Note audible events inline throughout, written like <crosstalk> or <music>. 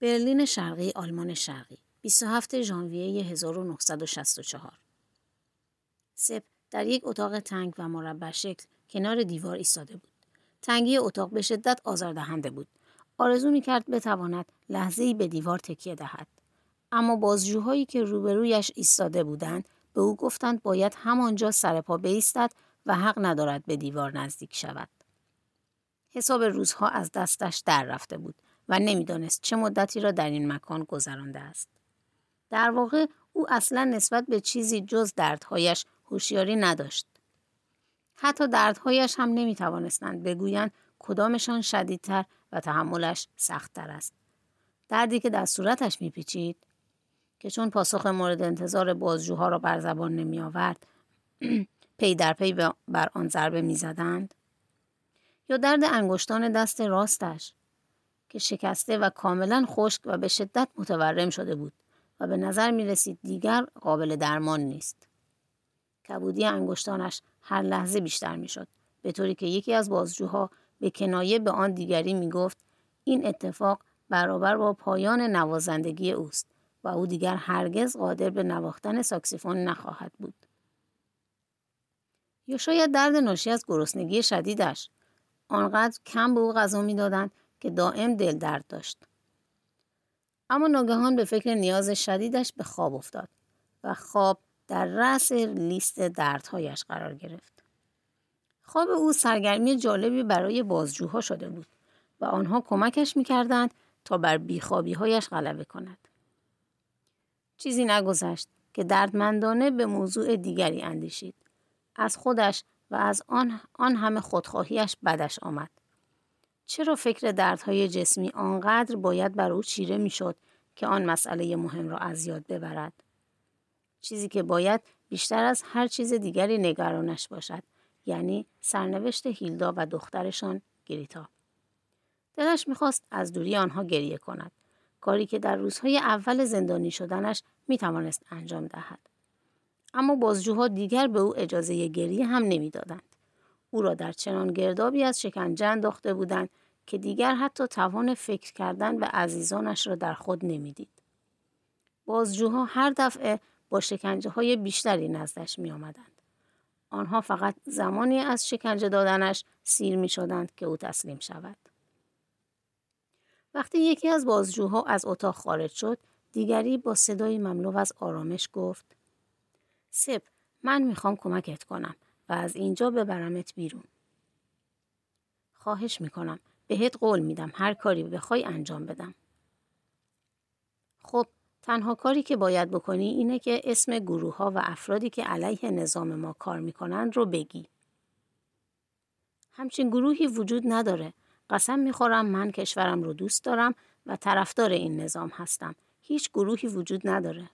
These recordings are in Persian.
برلین شرقی آلمان شرقی 27 ژانویه 1964 سپ در یک اتاق تنگ و مربع شکل کنار دیوار ایستاده بود. تنگی اتاق به شدت آزاردهنده بود. آرزو می‌کرد بتواند لحظه به دیوار تکیه دهد. اما بازجوهایی که روبرویش ایستاده بودند به او گفتند باید همانجا سر پا بایستد و حق ندارد به دیوار نزدیک شود. حساب روزها از دستش در رفته بود و نمی‌دانست چه مدتی را در این مکان گذرانده است. در واقع او اصلا نسبت به چیزی جز دردهایش هوشیاری نداشت. حتی دردهایش هم نمی توانستند بگویند کدامشان شدیدتر و تحملش سختتر است. دردی که در صورتش میپیچید که چون پاسخ مورد انتظار بازجوها را بر زبان نمی آورد <clears throat> پی در پی بر آن ضربه می‌زدند یا درد انگشتان دست راستش که شکسته و کاملا خشک و به شدت متورم شده بود و به نظر می رسید دیگر قابل درمان نیست. کبودی انگشتانش هر لحظه بیشتر می شد به طوری که یکی از بازجوها به کنایه به آن دیگری می گفت این اتفاق برابر با پایان نوازندگی اوست و او دیگر هرگز قادر به نواختن ساکسیفون نخواهد بود. یا شاید درد ناشی از گرسنگی شدیدش آنقدر کم به او غذا می‌دادند که دائم دل درد داشت. اما ناگهان به فکر نیاز شدیدش به خواب افتاد و خواب در رأس لیست دردهایش قرار گرفت. خواب او سرگرمی جالبی برای بازجوها شده بود و آنها کمکش می‌کردند تا بر بیخوابیهایش غلبه کند. چیزی نگذشت که دردمندانه به موضوع دیگری اندیشید. از خودش و از آن, آن همه خودخواهیش بدش آمد. چرا فکر دردهای جسمی آنقدر باید بر او چیره می‌شد که آن مسئله مهم را از یاد ببرد؟ چیزی که باید بیشتر از هر چیز دیگری نگرانش باشد یعنی سرنوشت هیلدا و دخترشان گریتا. دلش می‌خواست از دوری آنها گریه کند کاری که در روزهای اول زندانی شدنش می‌توانست انجام دهد. اما بازجوها دیگر به او اجازه گریه هم نمی‌دادند. او را در چنان گردابی از شکنجه انداخته بودند که دیگر حتی توان فکر کردن به عزیزانش را در خود نمی‌دید. بازجوها هر دفعه با شکنجه های بیشتری نزدش می آمدند. آنها فقط زمانی از شکنجه دادنش سیر می شدند که او تسلیم شود. وقتی یکی از بازجوها از اتاق خارج شد، دیگری با صدای مملو از آرامش گفت سپ من می‌خوام کمکت کنم و از اینجا ببرمت بیرون. خواهش می‌کنم بهت قول میدم هر کاری بخوای انجام بدم. خب تنها کاری که باید بکنی اینه که اسم گروه ها و افرادی که علیه نظام ما کار می‌کنند رو بگی. همچین گروهی وجود نداره. قسم می‌خورم من کشورم رو دوست دارم و طرفدار این نظام هستم. هیچ گروهی وجود نداره.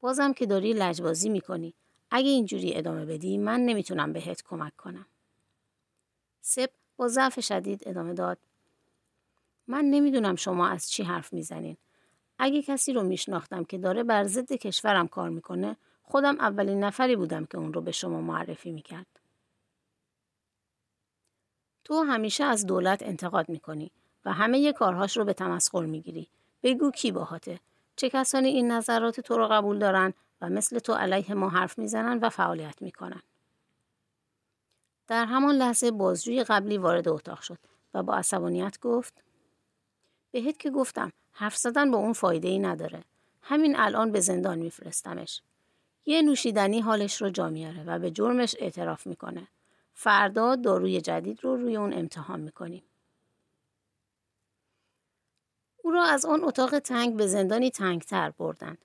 بازم که داری لجبازی می‌کنی. اگه اینجوری ادامه بدی من نمی‌تونم بهت کمک کنم. سپ با ضعف شدید ادامه داد. من نمی‌دونم شما از چی حرف می‌زنین. اگه کسی رو میشناختم که داره بر ضد کشورم کار می‌کنه خودم اولین نفری بودم که اون رو به شما معرفی می‌کرد. تو همیشه از دولت انتقاد می‌کنی و همه کارهاش رو به تمسخر می‌گیری. بگو کی باهاته؟ چه کسانی این نظرات تو رو قبول دارن و مثل تو علیه ما حرف می‌زنن و فعالیت می‌کنن. در همان لحظه بازجوی قبلی وارد اتاق شد و با عصبانیت گفت بهت که گفتم حرف زدن با اون فایده ای نداره. همین الان به زندان میفرستمش. یه نوشیدنی حالش رو جا میاره و به جرمش اعتراف می‌کنه. فردا داروی جدید رو روی اون امتحان می‌کنیم. او را از آن اتاق تنگ به زندانی تنگتر بردند.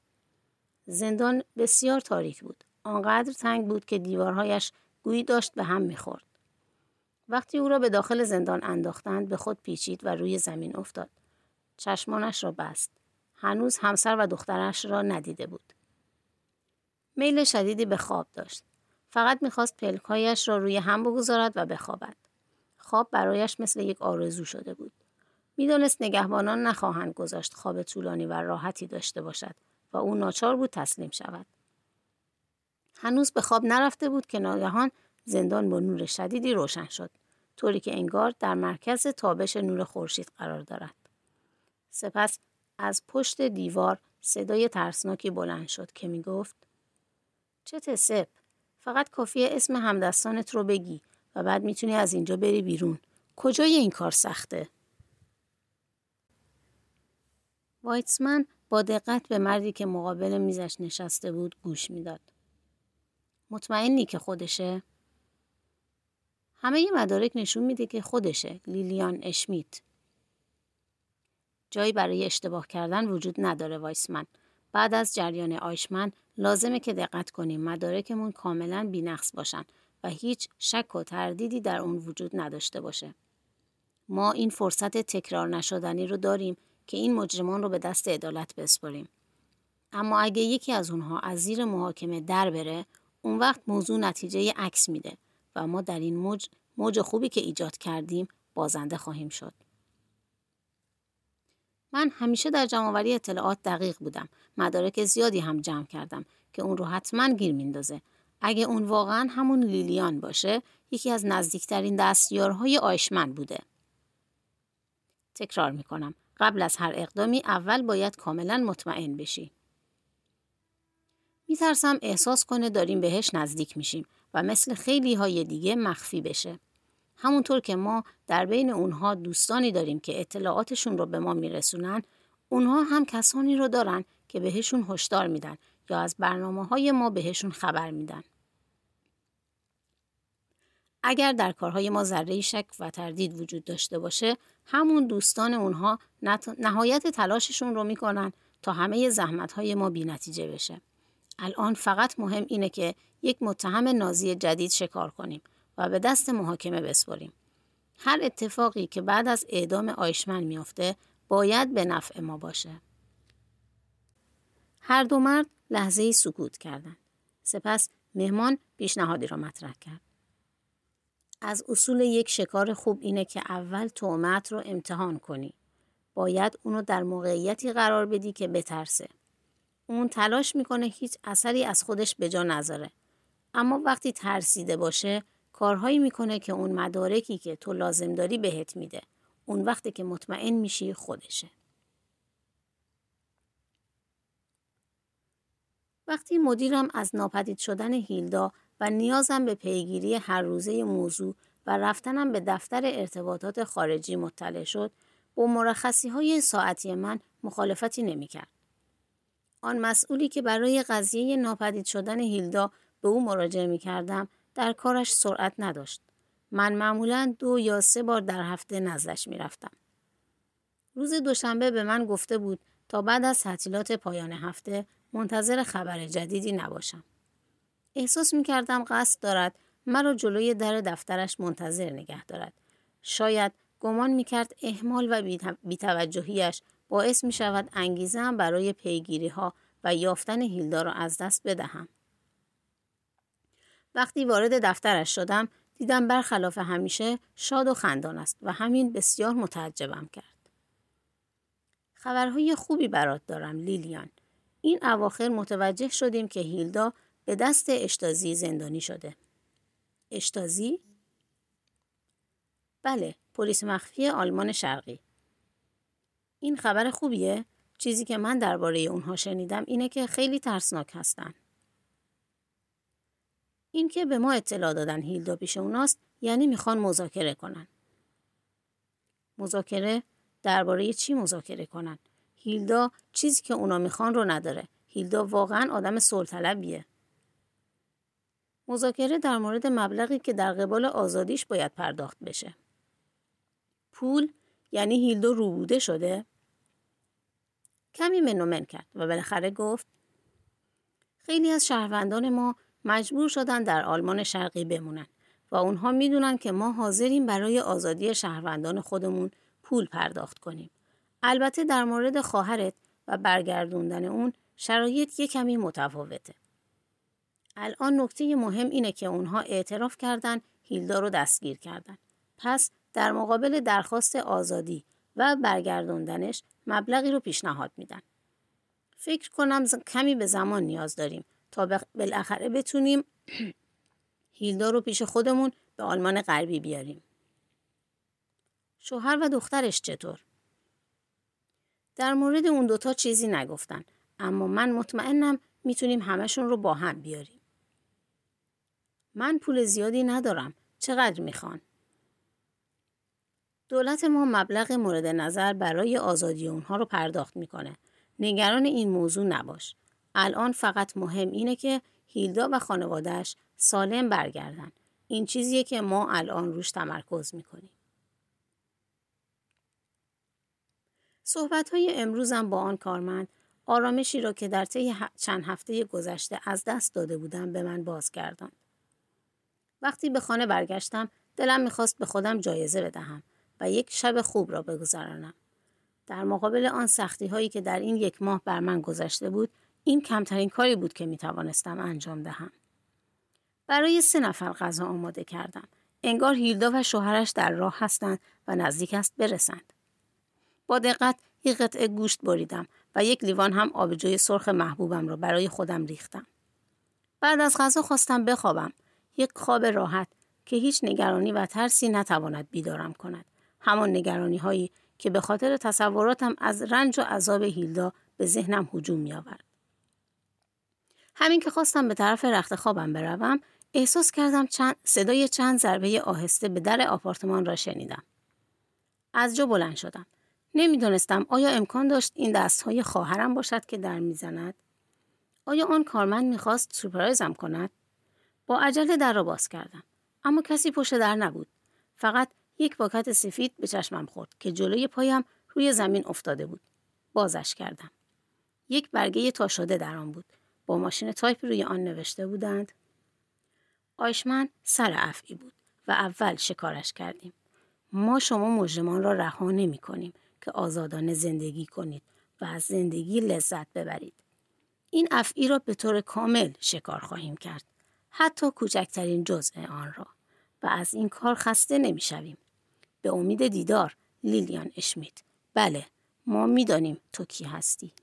زندان بسیار تاریک بود. آنقدر تنگ بود که دیوارهایش گویی داشت به هم می‌خورد. وقتی او را به داخل زندان انداختند به خود پیچید و روی زمین افتاد. چشمانش را بست. هنوز همسر و دخترش را ندیده بود. میل شدیدی به خواب داشت. فقط می‌خواست پلکایش را روی هم بگذارد و بخوابد. خواب برایش مثل یک آرزو شده بود. می‌دانست نگهبانان نخواهند گذاشت خواب طولانی و راحتی داشته باشد و او ناچار بود تسلیم شود. هنوز به خواب نرفته بود که ناگهان زندان با نور شدیدی روشن شد طوری که انگار در مرکز تابش نور خورشید قرار دارد. سپس از پشت دیوار صدای ترسناکی بلند شد که می گفت چه سپ فقط کافیه اسم همدستانت رو بگی و بعد می‌تونی از اینجا بری بیرون. کجای این کار سخته؟ وایتسمن با دقت به مردی که مقابل میزش نشسته بود گوش می‌داد. مطمئنی که خودشه همه مدارک نشون میده که خودشه لیلیان اشمیت جایی برای اشتباه کردن وجود نداره وایسمن بعد از جریان آیشمن لازمه که دقت کنیم مدارکمون کاملا بینقص باشن و هیچ شک و تردیدی در اون وجود نداشته باشه. ما این فرصت تکرار نشدنی رو داریم که این مجرمان رو به دست عدالت بسپاریم. اما اگه یکی از اونها از زیر محاکمه در بره، اون وقت موضوع نتیجه عکس میده و ما در این موج موج خوبی که ایجاد کردیم بازنده خواهیم شد. من همیشه در جمعآوری اطلاعات دقیق بودم. مدارک زیادی هم جمع کردم که اون رو حتما گیر میندازه. اگه اون واقعا همون لیلیان باشه، یکی از نزدیکترین دستیارهای آیشمن بوده. تکرار می‌کنم. قبل از هر اقدامی اول باید کاملا مطمئن بشی. میترسم احساس کنه داریم بهش نزدیک میشیم و مثل خیلی های دیگه مخفی بشه. همونطور که ما در بین اونها دوستانی داریم که اطلاعاتشون رو به ما میرسونن اونها هم کسانی رو دارن که بهشون هشدار میدن یا از برنامه های ما بهشون خبر میدن. اگر در کارهای ما ذره شک و تردید وجود داشته باشه همون دوستان اونها نهایت تلاششون رو می‌کنن تا همه زحمت های ما بی نتیجه بشه. الان فقط مهم اینه که یک متهم نازی جدید شکار کنیم و به دست محاکمه بسپریم. هر اتفاقی که بعد از اعدام آیشمن میافته باید به نفع ما باشه. هر دو مرد لحظه سکوت کردند. سپس مهمان پیشنهادی را مطرح کرد. از اصول یک شکار خوب اینه که اول تومت رو امتحان کنی. باید اونو در موقعیتی قرار بدی که بترسه. اون تلاش می‌کنه هیچ اثری از خودش به جا نذاره. اما وقتی ترسیده باشه کارهایی می‌کنه که اون مدارکی که تو لازم داری بهت میده. اون وقتی که مطمئن میشی خودشه. وقتی مدیرم از ناپدید شدن هیلدا و نیازم به پیگیری هر روزه موضوع و رفتنم به دفتر ارتباطات خارجی مطلع شد، با مرخصی های ساعتی من مخالفتی نمی‌کرد. آن مسئولی که برای قضیه ناپدید شدن هیلدا به او مراجعه می کردم در کارش سرعت نداشت. من معمولا دو یا سه بار در هفته نزدش می رفتم. روز دوشنبه به من گفته بود تا بعد از تعطیلات پایان هفته منتظر خبر جدیدی نباشم. احساس می کردم قصد دارد مرا جلوی در دفترش منتظر نگه دارد. شاید گمان می کرد احمال و بیتوجهیش باعث می شود انگیزه برای پیگیری ها و یافتن هیلدا را از دست بدهم. وقتی وارد دفترش شدم دیدم برخلاف همیشه شاد و خندان است و همین بسیار متعجبم کرد. خبرهای خوبی برات دارم لیلیان. این اواخر متوجه شدیم که هیلدا به دست اشتازی زندانی شده. اشتازی؟ بله، پلیس مخفی آلمان شرقی. این خبر خوبیه؟ چیزی که من درباره اونها شنیدم اینه که خیلی ترسناک هستن. این که به ما اطلاع دادن هیلدا پیش اوناست یعنی می‌خوان مذاکره کنن. مذاکره درباره چی مذاکره کنن؟ هیلدا چیزی که اونا می‌خوان رو نداره. هیلدا واقعا آدم سلطلبیه. مذاکره در مورد مبلغی که در قبال آزادیش باید پرداخت بشه. پول یعنی هیلدا روبوده شده؟ کمی منومن کرد و بالاخره گفت خیلی از شهروندان ما مجبور شدن در آلمان شرقی بمونن و اونها می‌دونن که ما حاضریم برای آزادی شهروندان خودمون پول پرداخت کنیم. البته در مورد خواهرت و برگردوندن اون شرایط یک کمی متفاوته. الان نکته مهم اینه که اونها اعتراف کردن هیلدا رو دستگیر کردن. پس در مقابل درخواست آزادی و برگردوندنش مبلغی رو پیشنهاد میدن. فکر کنم کمی به زمان نیاز داریم تا بالاخره بتونیم هیلدا رو پیش خودمون به آلمان غربی بیاریم. شوهر و دخترش چطور؟ در مورد اون دوتا چیزی نگفتن اما من مطمئنم می‌تونیم همشون رو با هم بیاریم. من پول زیادی ندارم. چقدر می‌خوان؟ دولت ما مبلغ مورد نظر برای آزادی اونها رو پرداخت می‌کنه. نگران این موضوع نباش. الان فقط مهم اینه که هیلدا و خانوادهش سالم برگردن. این چیزیه که ما الان روش تمرکز می‌کنیم. صحبت های امروزم با آن کارمند آرامشی را که در طی چند هفته گذشته از دست داده بودم به من بازگرداند. وقتی به خانه برگشتم دلم می‌خواست به خودم جایزه بدهم و یک شب خوب را بگذرانم. در مقابل آن سختی هایی که در این یک ماه بر من گذشته بود این کمترین کاری بود که می توانستم انجام دهم. برای سه نفر غذا آماده کردم. انگار هیلدا و شوهرش در راه هستند و نزدیک است برسند. با دقت یک قطعه گوشت بریدم و یک لیوان هم آبجوی سرخ محبوبم را برای خودم ریختم. بعد از غذا خواستم بخوابم. یک خواب راحت که هیچ نگرانی و ترسی نتواند بیدارم کند. همان نگرانی هایی که به خاطر تصوراتم از رنج و عذاب هیلدا به ذهنم هجوم می آورد. همین که خواستم به طرف رخت خوابم بروم احساس کردم چند صدای چند ضربه آهسته به در آپارتمان را شنیدم. از جا بلند شدم. نمی‌دانستم آیا امکان داشت این دستهای خواهرم باشد که در می‌زند؟ آیا آن کارمند می‌خواست سورپرایزم کند؟ با عجله در را باز کردم. اما کسی پشت در نبود. فقط یک پاکت سفید به چشمم خورد که جلوی پایم روی زمین افتاده بود. بازش کردم. یک برگه تا شده در آن بود. با ماشین تایپ روی آن نوشته بودند. آیشمن سر افعی بود و اول شکارش کردیم. ما شما مجرمان را رها نمی کنیم که آزادانه زندگی کنید و از زندگی لذت ببرید. این افعی را به طور کامل شکار خواهیم کرد. حتی کوچکترین جزء آن را و از این کار خسته نمی‌شویم. به امید دیدار لیلیان اشمیت. بله ما می‌دانیم تو کی هستی.